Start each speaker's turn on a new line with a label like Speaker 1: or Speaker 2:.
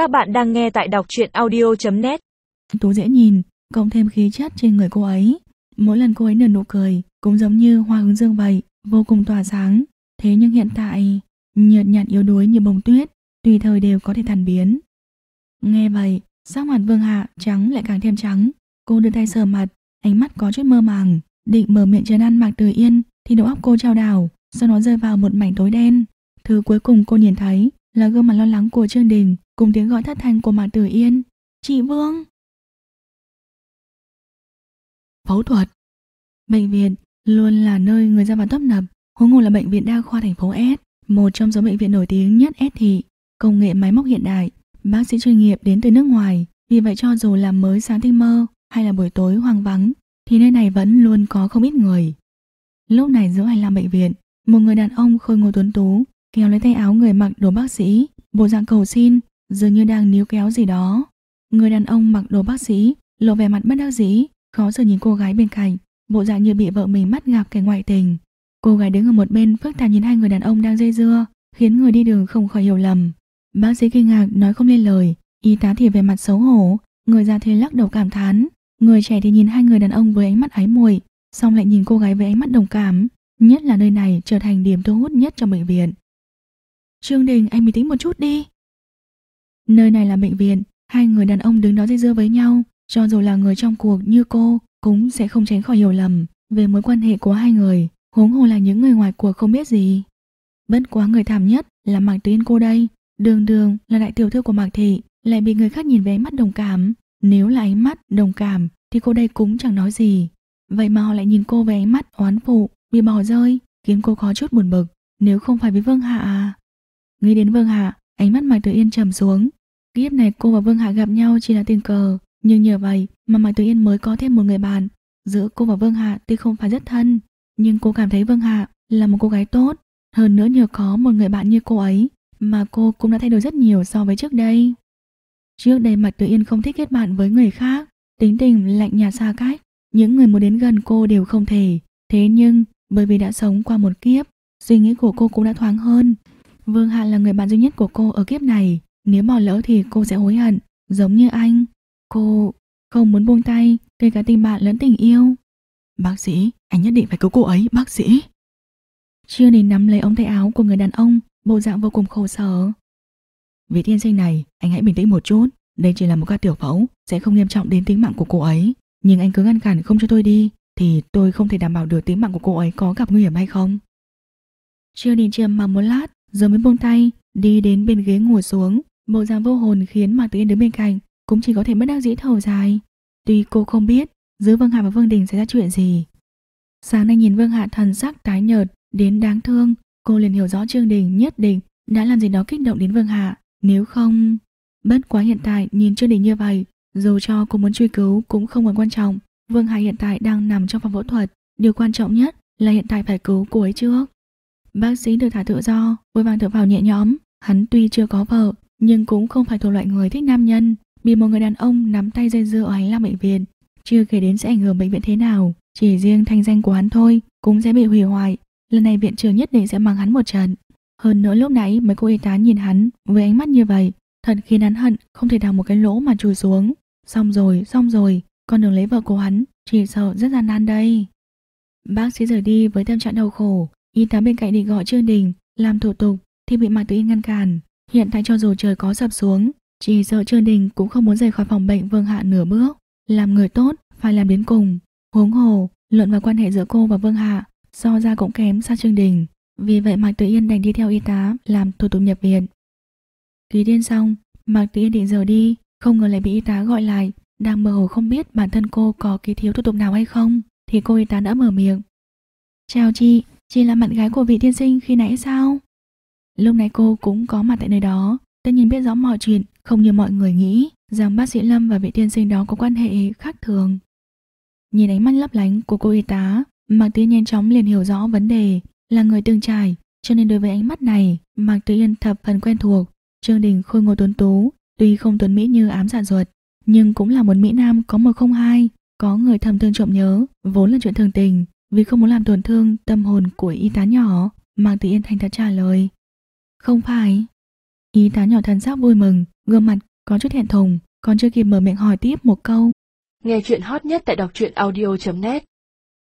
Speaker 1: Các bạn đang nghe tại đọc truyện audio.net
Speaker 2: Tú dễ nhìn, cộng thêm khí chất trên người cô ấy. Mỗi lần cô ấy nở nụ cười, cũng giống như hoa hướng dương vậy, vô cùng tỏa sáng. Thế nhưng hiện tại, nhợt nhạt yếu đuối như bông tuyết, tùy thời đều có thể tàn biến. Nghe vậy, sắc mặt Vương Hạ trắng lại càng thêm trắng. Cô đưa tay sờ mặt, ánh mắt có chút mơ màng, định mở miệng trấn an Mạc Từ Yên thì đầu óc cô trao đảo, sau đó rơi vào một mảnh tối đen. Thứ cuối cùng cô nhìn thấy là gương mặt lo lắng của Trương Đình cùng tiếng gọi thất thanh của Mạc Tử Yên. Chị Vương! Phẫu thuật Bệnh viện luôn là nơi người ra vào tấp nập, huống hồ là bệnh viện đa khoa thành phố S, một trong số bệnh viện nổi tiếng nhất S thị, công nghệ máy móc hiện đại, bác sĩ chuyên nghiệp đến từ nước ngoài, vì vậy cho dù là mới sáng tinh mơ hay là buổi tối hoang vắng, thì nơi này vẫn luôn có không ít người. Lúc này giữa hành lang bệnh viện, một người đàn ông khôi ngô tuấn tú kéo lấy tay áo người mặc đồ bác sĩ, bộ dạng cầu xin, dường như đang níu kéo gì đó. Người đàn ông mặc đồ bác sĩ, lộ vẻ mặt bất đắc dĩ, khó xử nhìn cô gái bên cạnh, bộ dạng như bị vợ mình bắt gặp kẻ ngoại tình. Cô gái đứng ở một bên phức tạp nhìn hai người đàn ông đang dây dưa, khiến người đi đường không khỏi hiểu lầm. Bác sĩ kinh ngạc nói không lên lời, y tá thì về mặt xấu hổ, người già thì lắc đầu cảm thán, người trẻ thì nhìn hai người đàn ông với ánh mắt ái muội, xong lại nhìn cô gái với ánh mắt đồng cảm, nhất là nơi này trở thành điểm thu hút nhất trong bệnh viện. Trương Đình anh bình tĩnh một chút đi. Nơi này là bệnh viện, hai người đàn ông đứng đó dây dưa với nhau, cho dù là người trong cuộc như cô, cũng sẽ không tránh khỏi hiểu lầm về mối quan hệ của hai người, huống hồ là những người ngoài cuộc không biết gì. Bất quá người thảm nhất là Mạc Tuyên cô đây, đường đường là đại tiểu thư của Mạc Thị, lại bị người khác nhìn với ánh mắt đồng cảm. Nếu là ánh mắt đồng cảm thì cô đây cũng chẳng nói gì. Vậy mà họ lại nhìn cô với ánh mắt oán phụ, bị bỏ rơi, khiến cô có chút buồn bực. Nếu không phải với Vương Hạ à? Nghĩ đến Vương Hạ, ánh mắt Mạc Tử Yên trầm xuống. Kiếp này cô và Vương Hạ gặp nhau chỉ là tình cờ, nhưng nhờ vậy mà Mạc Tử Yên mới có thêm một người bạn. Giữa cô và Vương Hạ tuy không phải rất thân, nhưng cô cảm thấy Vương Hạ là một cô gái tốt. Hơn nữa nhờ có một người bạn như cô ấy mà cô cũng đã thay đổi rất nhiều so với trước đây. Trước đây Mạc Tử Yên không thích kết bạn với người khác, tính tình lạnh nhạt xa cách. Những người muốn đến gần cô đều không thể. Thế nhưng, bởi vì đã sống qua một kiếp, suy nghĩ của cô cũng đã thoáng hơn. Vương Hạ là người bạn duy nhất của cô ở kiếp này. Nếu bỏ lỡ thì cô sẽ hối hận, giống như anh. Cô không muốn buông tay, kể cả tình bạn lẫn tình yêu. Bác sĩ, anh nhất định phải cứu cô ấy, bác sĩ. Chưa đến nắm lấy ống tay áo của người đàn ông, bộ dạng vô cùng khổ sở. Vị tiên sinh này, anh hãy bình tĩnh một chút. Đây chỉ là một ca tiểu phẫu, sẽ không nghiêm trọng đến tính mạng của cô ấy. Nhưng anh cứ ngăn cản không cho tôi đi, thì tôi không thể đảm bảo được tính mạng của cô ấy có gặp nguy hiểm hay không. Chưa đình chiêm mà một lát, giờ mới buông tay, đi đến bên ghế ngồi xuống. Bộ dạng vô hồn khiến Mạc Tử Yên đứng bên cạnh, cũng chỉ có thể bất đắc dĩ thở dài. Tuy cô không biết giữa Vương Hạ và Vương Đình xảy ra chuyện gì. Sáng nay nhìn Vương Hạ thần sắc tái nhợt đến đáng thương, cô liền hiểu rõ Trương Đình nhất định đã làm gì đó kích động đến Vương Hạ. Nếu không... Bất quá hiện tại nhìn Trương Đình như vậy, dù cho cô muốn truy cứu cũng không còn quan trọng. Vương Hạ hiện tại đang nằm trong phòng phẫu thuật. Điều quan trọng nhất là hiện tại phải cứu cô ấy trước. Bác sĩ được thả tự do, vội vàng thở vào nhẹ nhõm. Hắn tuy chưa có vợ, nhưng cũng không phải thuộc loại người thích nam nhân. Bị một người đàn ông nắm tay dây dưa ở hành lang bệnh viện, chưa kể đến sẽ ảnh hưởng bệnh viện thế nào. Chỉ riêng thanh danh của hắn thôi cũng sẽ bị hủy hoại. Lần này viện trưởng nhất định sẽ mang hắn một trận. Hơn nữa lúc nãy mấy cô y tá nhìn hắn với ánh mắt như vậy, thật khiến hắn hận không thể đào một cái lỗ mà chui xuống. Xong rồi, xong rồi, con đường lấy vợ của hắn chỉ sợ rất gian nan đây. Bác sĩ rời đi với tâm trạng đau khổ, y tá bên cạnh định gọi Trương Đình làm thủ tục thì bị Mạc Tử Yên ngăn cản. Hiện tại cho dù trời có sập xuống, chỉ sợ Trương Đình cũng không muốn rời khỏi phòng bệnh Vương Hạ nửa bước. Làm người tốt phải làm đến cùng. Huống hồ, luận vào quan hệ giữa cô và Vương Hạ so ra cũng kém xa Trương Đình. Vì vậy Mạc Tử Yên đành đi theo y tá làm thủ tục nhập viện. Ký điên xong, Mạc Tử Yên định rời đi, không ngờ lại bị y tá gọi lại. Đang mơ hồ không biết bản thân cô có ký thiếu thủ tục nào hay không, thì cô y tá đã mở miệng. Chào chị, chị là bạn gái của vị tiên sinh khi nãy sao? Lúc nãy cô cũng có mặt tại nơi đó, tất nhiên biết rõ mọi chuyện, không như mọi người nghĩ rằng bác sĩ Lâm và vị tiên sinh đó có quan hệ khác thường. Nhìn ánh mắt lấp lánh của cô y tá, Mạc Tử nhanh chóng liền hiểu rõ vấn đề, là người từng trải, cho nên đối với ánh mắt này, Mạc Tử Yên thập phần quen thuộc. Trương Đình khôi ngô tuấn tú, tuy không tuấn mỹ như ám dạ ruột, nhưng cũng là một mỹ nam có một không hai, có người thầm thương trộm nhớ, vốn là chuyện thường tình, vì không muốn làm tổn thương tâm hồn của y tá nhỏ, Mạc Tử Yên thành thật trả lời. Không phải. Y tá nhỏ thần sắc vui mừng, gương mặt có chút hẹn thùng, còn chưa kịp mở miệng hỏi tiếp một câu.
Speaker 3: Nghe chuyện hot nhất tại đọc truyện audio.net